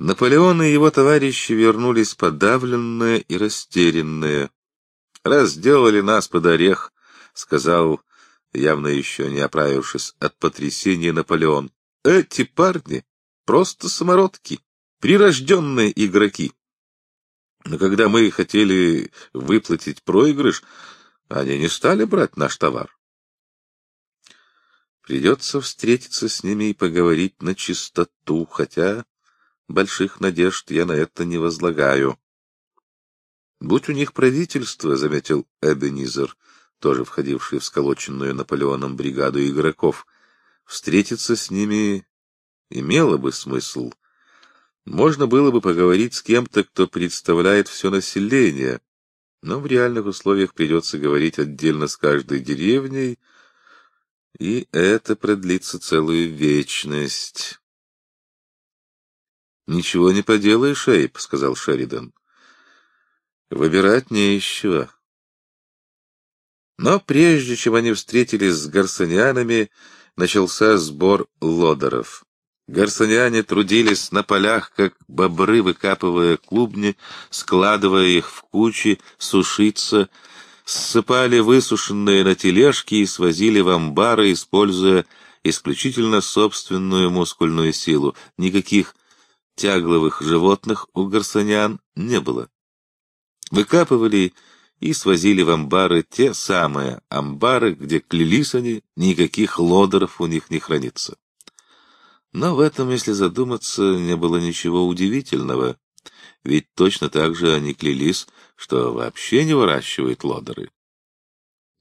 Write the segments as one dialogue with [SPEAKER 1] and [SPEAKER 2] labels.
[SPEAKER 1] Наполеон и его товарищи вернулись подавленные и растерянные. «Раз сделали нас под орех», — сказал, явно еще не оправившись от потрясения Наполеон, — «эти парни просто самородки, прирожденные игроки. Но когда мы хотели выплатить проигрыш, они не стали брать наш товар. Придется встретиться с ними и поговорить на чистоту, хотя больших надежд я на это не возлагаю. Будь у них правительство, — заметил Эбенизер, тоже входивший в сколоченную Наполеоном бригаду игроков, — встретиться с ними имело бы смысл. Можно было бы поговорить с кем-то, кто представляет все население, но в реальных условиях придется говорить отдельно с каждой деревней, и это продлится целую вечность. «Ничего не поделаешь, Эйп», — сказал Шеридан. «Выбирать не еще». Но прежде чем они встретились с гарсонианами, начался сбор лодеров. Гарсониане трудились на полях, как бобры, выкапывая клубни, складывая их в кучи, сушиться, ссыпали высушенные на тележки и свозили в амбары, используя исключительно собственную мускульную силу. Никаких тягловых животных у гарсониан не было. Выкапывали и свозили в амбары те самые амбары, где клялись они, никаких лодеров у них не хранится. Но в этом, если задуматься, не было ничего удивительного, ведь точно так же они клялись, что вообще не выращивают лодеры.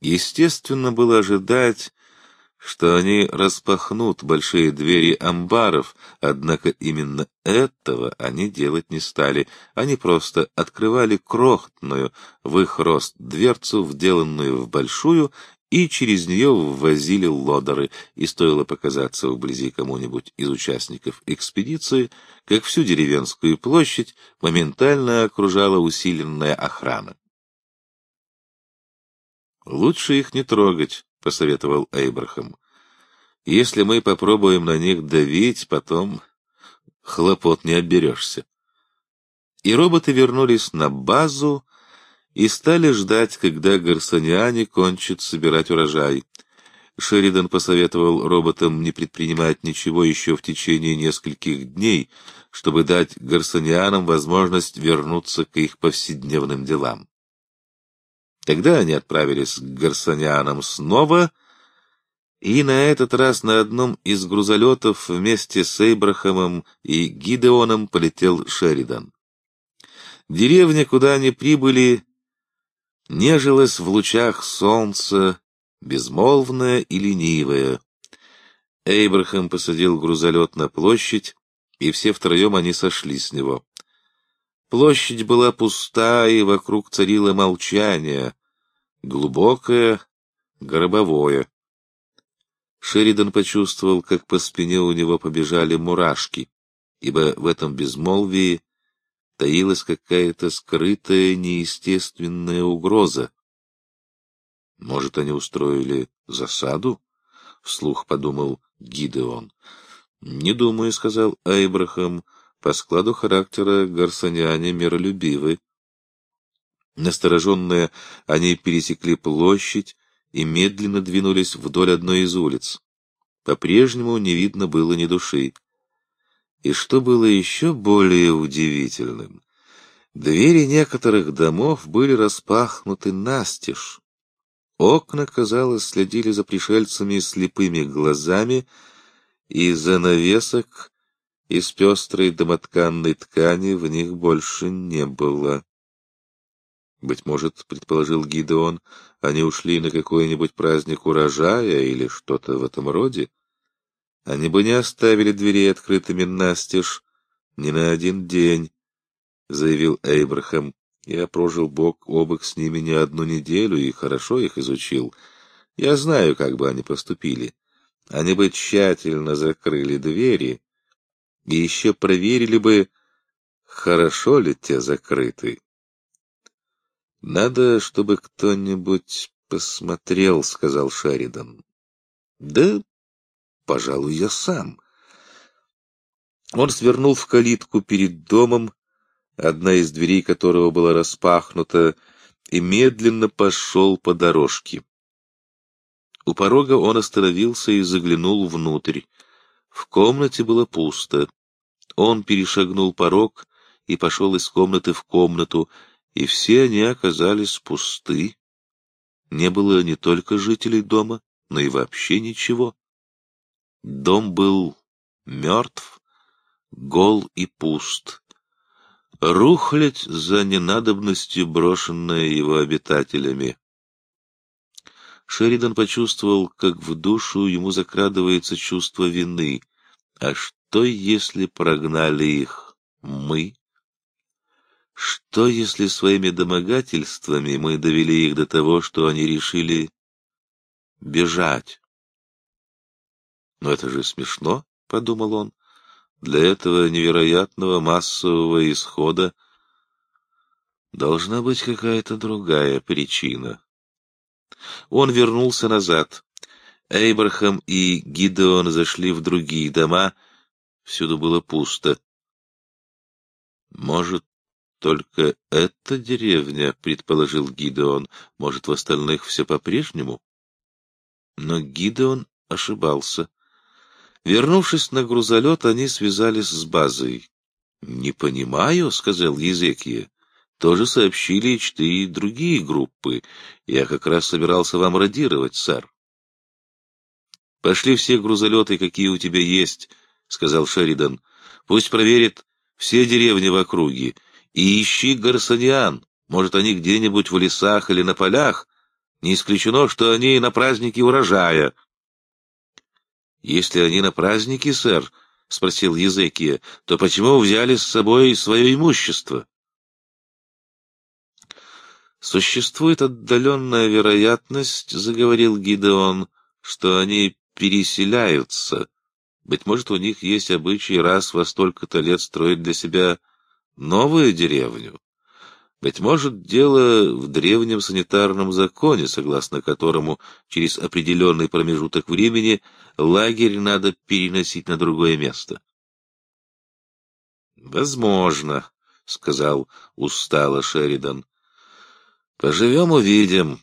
[SPEAKER 1] Естественно было ожидать, что они распахнут большие двери амбаров, однако именно этого они делать не стали. Они просто открывали крохотную в их рост дверцу, вделанную в большую, и через нее ввозили лодоры, и стоило показаться вблизи кому-нибудь из участников экспедиции, как всю деревенскую площадь моментально окружала усиленная охрана. «Лучше их не трогать», — посоветовал Эйбрахам. «Если мы попробуем на них давить, потом хлопот не оберешься». И роботы вернулись на базу, и стали ждать, когда гарсониане кончат собирать урожай. Шеридан посоветовал роботам не предпринимать ничего еще в течение нескольких дней, чтобы дать гарсонианам возможность вернуться к их повседневным делам. Тогда они отправились к гарсонианам снова, и на этот раз на одном из грузолетов вместе с Эйбрахамом и Гидеоном полетел Шеридан. Деревня, куда они прибыли, нежилась в лучах солнца, безмолвная и ленивая. Эйбрахам посадил грузолет на площадь, и все втроем они сошли с него. Площадь была пуста, и вокруг царило молчание, глубокое, гробовое. Шеридан почувствовал, как по спине у него побежали мурашки, ибо в этом безмолвии таилась какая-то скрытая неестественная угроза. Может, они устроили засаду? — вслух подумал Гидеон. — Не думаю, — сказал Айбрахам, — по складу характера гарсониане миролюбивы. Настороженные, они пересекли площадь и медленно двинулись вдоль одной из улиц. По-прежнему не видно было ни души. И что было еще более удивительным, двери некоторых домов были распахнуты настежь. Окна, казалось, следили за пришельцами слепыми глазами, и занавесок из пестрой домотканной ткани в них больше не было. Быть может, предположил Гидеон, они ушли на какой-нибудь праздник урожая или что-то в этом роде? Они бы не оставили дверей открытыми настежь ни на один день, — заявил Эйбрахам. Я прожил бок о бок с ними не одну неделю и хорошо их изучил. Я знаю, как бы они поступили. Они бы тщательно закрыли двери и еще проверили бы, хорошо ли те закрыты. «Надо, чтобы кто-нибудь посмотрел», — сказал Шеридан. «Да Пожалуй, я сам. Он свернул в калитку перед домом, одна из дверей которого была распахнута, и медленно пошел по дорожке. У порога он остановился и заглянул внутрь. В комнате было пусто. Он перешагнул порог и пошел из комнаты в комнату, и все они оказались пусты. Не было не только жителей дома, но и вообще ничего. Дом был мертв, гол и пуст. Рухлядь за ненадобностью, брошенная его обитателями. Шеридан почувствовал, как в душу ему закрадывается чувство вины. А что, если прогнали их мы? Что, если своими домогательствами мы довели их до того, что они решили бежать? Но это же смешно, — подумал он. Для этого невероятного массового исхода должна быть какая-то другая причина. Он вернулся назад. Эйбрахам и Гидеон зашли в другие дома. Всюду было пусто. Может, только эта деревня, предположил Гидеон. Может, в остальных все по-прежнему? Но Гидеон ошибался. Вернувшись на грузолет, они связались с базой. — Не понимаю, — сказал Езекия. — Тоже сообщили и четыре другие группы. Я как раз собирался вам радировать, сэр. — Пошли все грузолеты, какие у тебя есть, — сказал Шеридан. — Пусть проверят все деревни в округе. И ищи гарсониан. Может, они где-нибудь в лесах или на полях. Не исключено, что они на празднике урожая. — Если они на празднике, сэр, — спросил Езекия, — то почему взяли с собой свое имущество? «Существует отдаленная вероятность, — заговорил Гидеон, — что они переселяются. Быть может, у них есть обычай раз во столько-то лет строить для себя новую деревню. Быть может, дело в древнем санитарном законе, согласно которому через определенный промежуток времени лагерь надо переносить на другое место. «Возможно», — сказал устало Шеридан. «Поживем — увидим».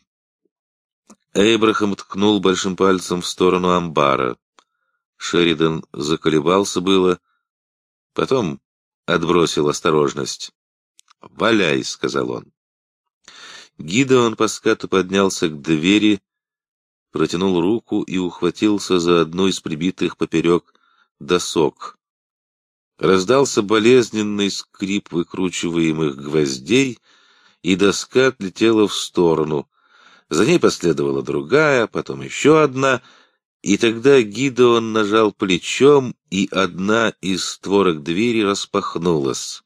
[SPEAKER 1] Эйбрахам ткнул большим пальцем в сторону амбара. Шеридан заколебался было, потом отбросил осторожность. «Валяй», — сказал он. Гидеон по скату поднялся к двери, протянул руку и ухватился за одну из прибитых поперек досок. Раздался болезненный скрип выкручиваемых гвоздей, и доска отлетела в сторону. За ней последовала другая, потом еще одна, и тогда Гидеон нажал плечом, и одна из створок двери распахнулась.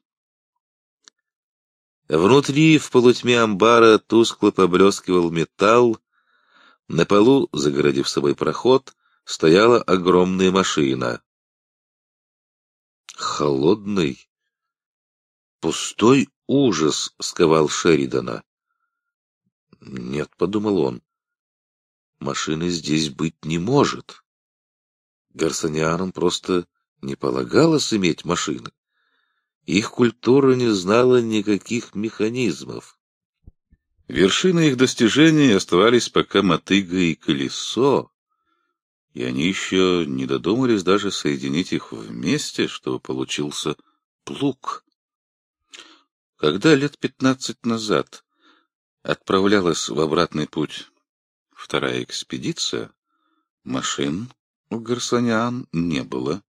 [SPEAKER 1] Внутри, в полутьме амбара, тускло поблескивал металл. На полу, загородив собой проход, стояла огромная машина. Холодный, пустой ужас сковал Шеридана. «Нет», — подумал он, — «машины здесь быть не может». Гарсонианам просто не полагалось иметь машины. Их культура не знала никаких механизмов. Вершиной их достижений оставались пока мотыга и колесо, и они еще не додумались даже соединить их вместе, чтобы получился плуг. Когда лет пятнадцать назад отправлялась в обратный путь вторая экспедиция, машин у Гарсониан не было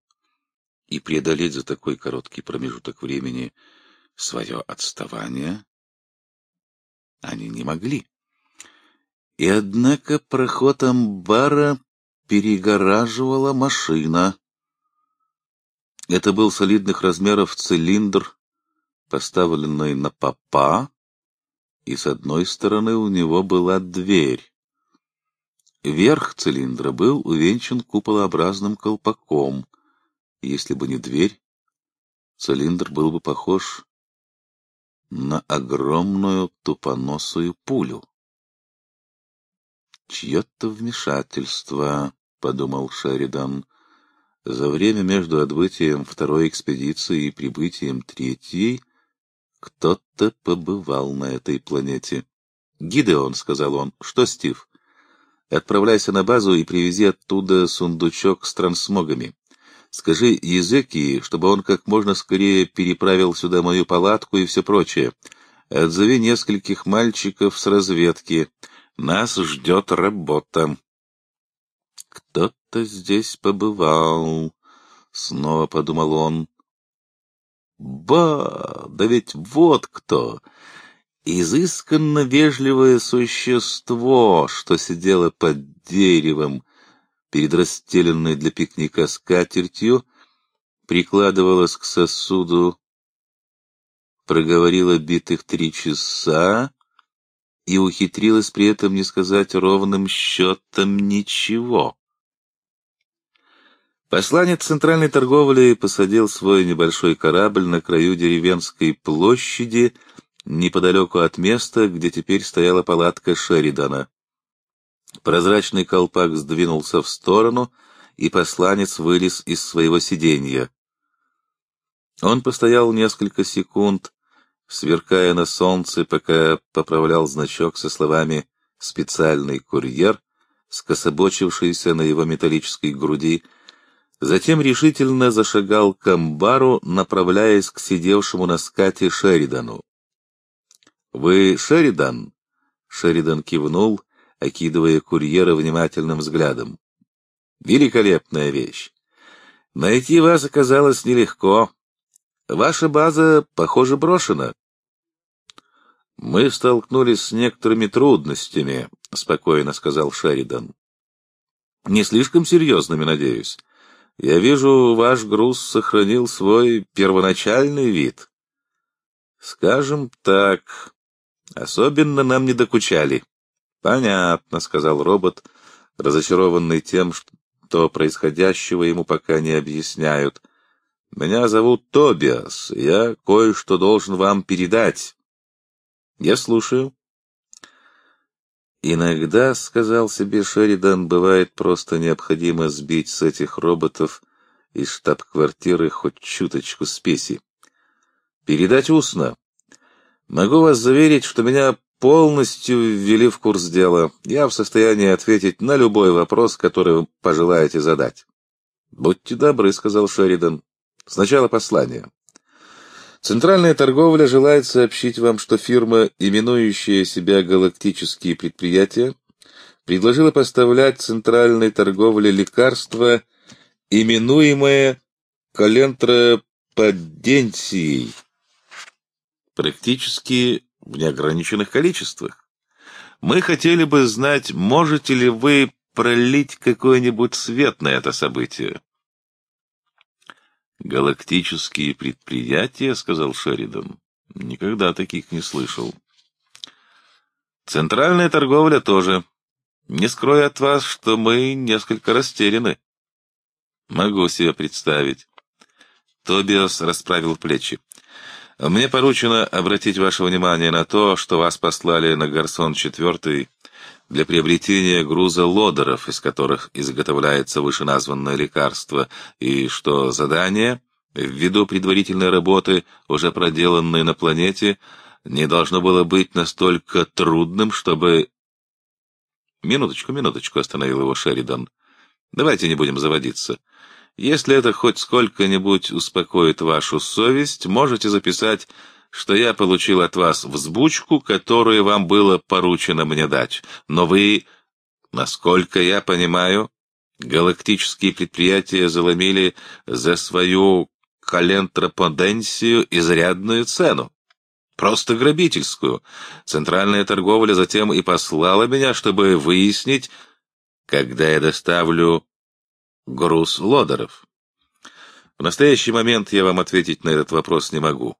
[SPEAKER 1] и преодолеть за такой короткий промежуток времени свое отставание они не могли. И однако проход амбара перегораживала машина. Это был солидных размеров цилиндр, поставленный на попа, и с одной стороны у него была дверь. Верх цилиндра был увенчан куполообразным колпаком, если бы не дверь, цилиндр был бы похож на огромную тупоносую пулю. «Чье-то вмешательство», — подумал Шеридан. За время между отбытием второй экспедиции и прибытием третьей кто-то побывал на этой планете. «Гидеон», — сказал он, — «что, Стив?» «Отправляйся на базу и привези оттуда сундучок с трансмогами. Скажи Езекии, чтобы он как можно скорее переправил сюда мою палатку и все прочее. Отзови нескольких мальчиков с разведки. Нас ждет работа». «Кто-то здесь побывал», — снова подумал он. «Ба! Да ведь вот кто! Изысканно вежливое существо, что сидело под деревом перед расстеленной для пикника скатертью, прикладывалось к сосуду, проговорила битых три часа и ухитрилась при этом не сказать ровным счетом ничего. Посланец центральной торговли посадил свой небольшой корабль на краю деревенской площади, неподалеку от места, где теперь стояла палатка Шеридана. Прозрачный колпак сдвинулся в сторону, и посланец вылез из своего сиденья. Он постоял несколько секунд, сверкая на солнце, пока поправлял значок со словами «специальный курьер», скособочившийся на его металлической груди, затем решительно зашагал к амбару, направляясь к сидевшему на скате Шеридану. «Вы Шеридан?» Шеридан кивнул, окидывая курьера внимательным взглядом. «Великолепная вещь. Найти вас оказалось нелегко. Ваша база, похоже, брошена». «Мы столкнулись с некоторыми трудностями», — спокойно сказал Шеридан. «Не слишком серьезными, надеюсь. Я вижу, ваш груз сохранил свой первоначальный вид». «Скажем так, Особенно нам не докучали. Понятно, сказал робот, разочарованный тем, что происходящего ему пока не объясняют. Меня зовут Тобиас, я кое-что должен вам передать. Я слушаю. Иногда, сказал себе Шеридан, бывает просто необходимо сбить с этих роботов из штаб-квартиры хоть чуточку спеси. Передать устно. Могу вас заверить, что меня полностью ввели в курс дела. Я в состоянии ответить на любой вопрос, который вы пожелаете задать. «Будьте добры», — сказал Шеридан. «Сначала послание. Центральная торговля желает сообщить вам, что фирма, именующая себя «Галактические предприятия», предложила поставлять центральной торговле лекарства, именуемое калентроподенцией практически в неограниченных количествах. Мы хотели бы знать, можете ли вы пролить какой-нибудь свет на это событие. «Галактические предприятия», — сказал Шеридан. «Никогда таких не слышал». «Центральная торговля тоже. Не скрою от вас, что мы несколько растеряны». «Могу себе представить». Тобиас расправил плечи. Мне поручено обратить ваше внимание на то, что вас послали на Гарсон-4 для приобретения груза лодеров, из которых изготовляется вышеназванное лекарство, и что задание, ввиду предварительной работы, уже проделанной на планете, не должно было быть настолько трудным, чтобы... Минуточку, минуточку, остановил его Шеридан. Давайте не будем заводиться. Если это хоть сколько-нибудь успокоит вашу совесть, можете записать, что я получил от вас взбучку, которую вам было поручено мне дать. Но вы, насколько я понимаю, галактические предприятия заломили за свою калентроподенсию изрядную цену. Просто грабительскую. Центральная торговля затем и послала меня, чтобы выяснить, когда я доставлю груз лодеров? В настоящий момент я вам ответить на этот вопрос не могу,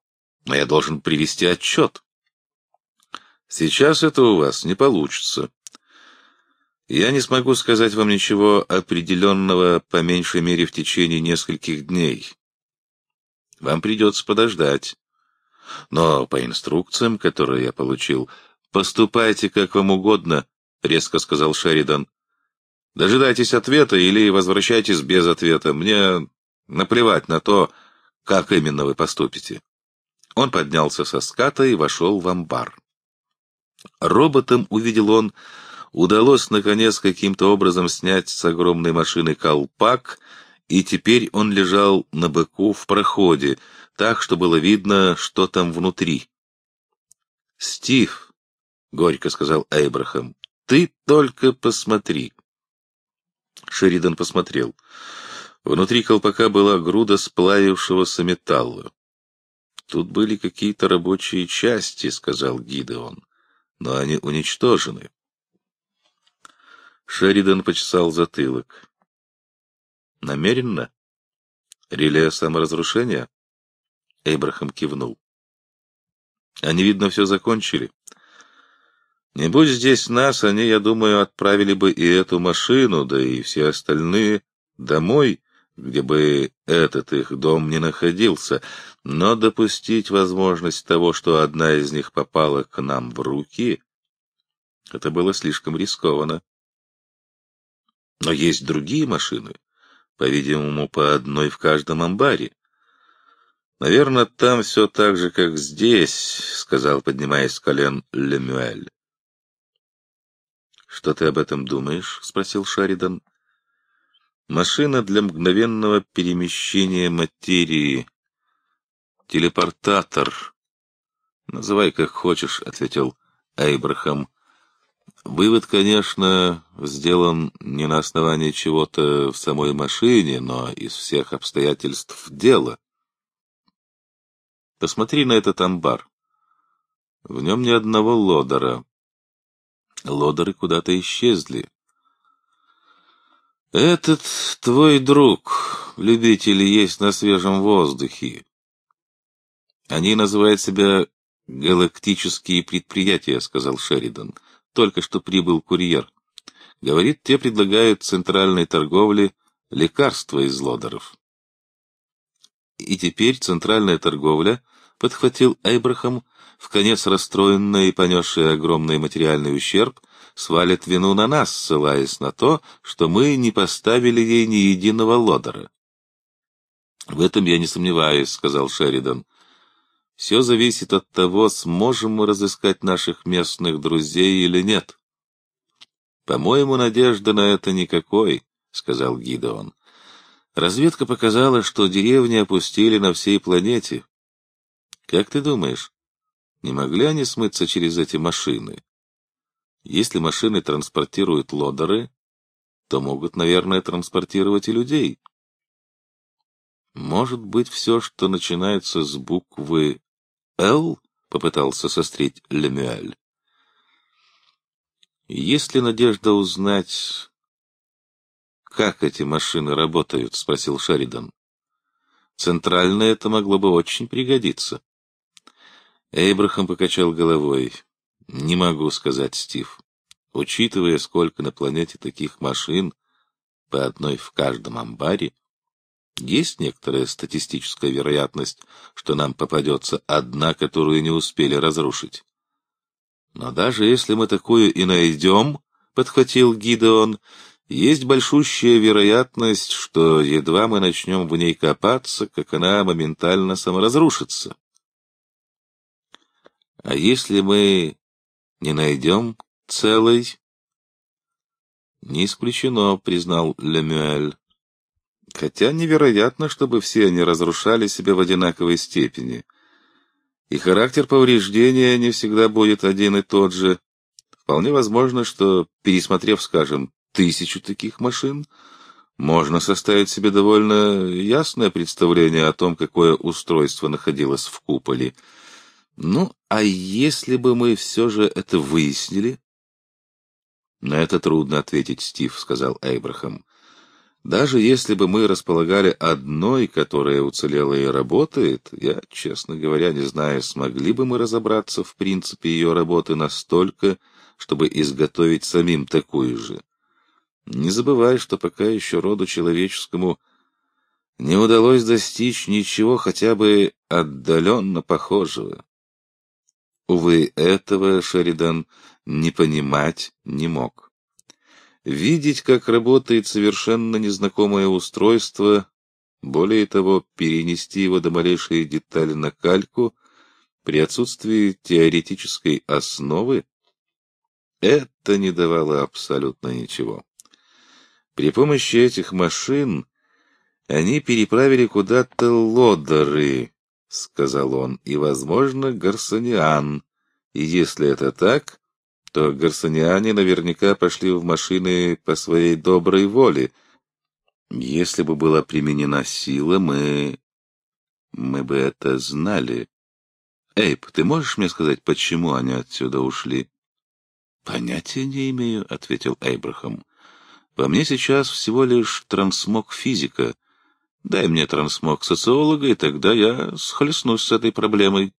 [SPEAKER 1] но я должен привести отчет. Сейчас это у вас не получится. Я не смогу сказать вам ничего определенного, по меньшей мере, в течение нескольких дней. Вам придется подождать. Но по инструкциям, которые я получил, поступайте как вам угодно, — резко сказал Шеридан. Дожидайтесь ответа или возвращайтесь без ответа. Мне наплевать на то, как именно вы поступите. Он поднялся со ската и вошел в амбар. Роботом, увидел он, удалось наконец каким-то образом снять с огромной машины колпак, и теперь он лежал на быку в проходе, так, что было видно, что там внутри. «Стив», — горько сказал Эйбрахам, — «ты только посмотри». Шеридан посмотрел. Внутри колпака была груда сплавившегося металла. «Тут были какие-то рабочие части», — сказал Гидеон, — «но они уничтожены». Шеридан почесал затылок. «Намеренно? Реле саморазрушения?» Эйбрахам кивнул. «Они, видно, все закончили. Не будь здесь нас, они, я думаю, отправили бы и эту машину, да и все остальные домой, где бы этот их дом не находился, но допустить возможность того, что одна из них попала к нам в руки, это было слишком рискованно. Но есть другие машины, по-видимому, по одной в каждом амбаре. Наверное, там все так же, как здесь, — сказал, поднимаясь с колен Лемюэль. «Что ты об этом думаешь?» — спросил Шаридан. «Машина для мгновенного перемещения материи. Телепортатор. Называй как хочешь», — ответил Эйбрахам. Вывод, конечно, сделан не на основании чего-то в самой машине, но из всех обстоятельств дела. Посмотри на этот амбар. В нем ни одного лодора. Лодоры куда-то исчезли. Этот твой друг, любитель есть на свежем воздухе. Они называют себя галактические предприятия, сказал Шеридан. Только что прибыл курьер. Говорит, те предлагают центральной торговле лекарства из лодоров. И теперь центральная торговля, подхватил Эйбрахам, в конец расстроенная и понесшая огромный материальный ущерб, свалит вину на нас, ссылаясь на то, что мы не поставили ей ни единого лодора. «В этом я не сомневаюсь», — сказал Шеридан. Все зависит от того, сможем мы разыскать наших местных друзей или нет. По-моему, надежды на это никакой, сказал Гидеон. Разведка показала, что деревни опустили на всей планете. Как ты думаешь, не могли они смыться через эти машины? Если машины транспортируют лодоры, то могут, наверное, транспортировать и людей. Может быть, все, что начинается с буквы «Л», — попытался сострить Лемюэль. «Есть ли надежда узнать, как эти машины работают?» — спросил Шеридан. «Центральное это могло бы очень пригодиться». Эйбрахам покачал головой. «Не могу сказать, Стив. Учитывая, сколько на планете таких машин, по одной в каждом амбаре, есть некоторая статистическая вероятность, что нам попадется одна, которую не успели разрушить. Но даже если мы такую и найдем, — подхватил Гидеон, — есть большущая вероятность, что едва мы начнем в ней копаться, как она моментально саморазрушится. А если мы не найдем целой? Не исключено, признал Лемюэль. Хотя невероятно, чтобы все они разрушали себя в одинаковой степени. И характер повреждения не всегда будет один и тот же. Вполне возможно, что, пересмотрев, скажем, тысячу таких машин, можно составить себе довольно ясное представление о том, какое устройство находилось в куполе. Ну, а если бы мы все же это выяснили? — На это трудно ответить, Стив, — сказал Эйбрахам. Даже если бы мы располагали одной, которая уцелела и работает, я, честно говоря, не знаю, смогли бы мы разобраться в принципе ее работы настолько, чтобы изготовить самим такую же. Не забывай, что пока еще роду человеческому не удалось достичь ничего хотя бы отдаленно похожего. Увы, этого Шеридан не понимать не мог. видеть, как работает совершенно незнакомое устройство, более того, перенести его до малейшей детали на кальку при отсутствии теоретической основы, это не давало абсолютно ничего. При помощи этих машин они переправили куда-то лодоры, — сказал он, — и, возможно, гарсониан. И если это так, то гарсониане наверняка пошли в машины по своей доброй воле. Если бы была применена сила, мы... мы бы это знали. Эйп, ты можешь мне сказать, почему они отсюда ушли? — Понятия не имею, — ответил Эйбрахам. — По мне сейчас всего лишь трансмог физика. Дай мне трансмог социолога, и тогда я схлестнусь с этой проблемой.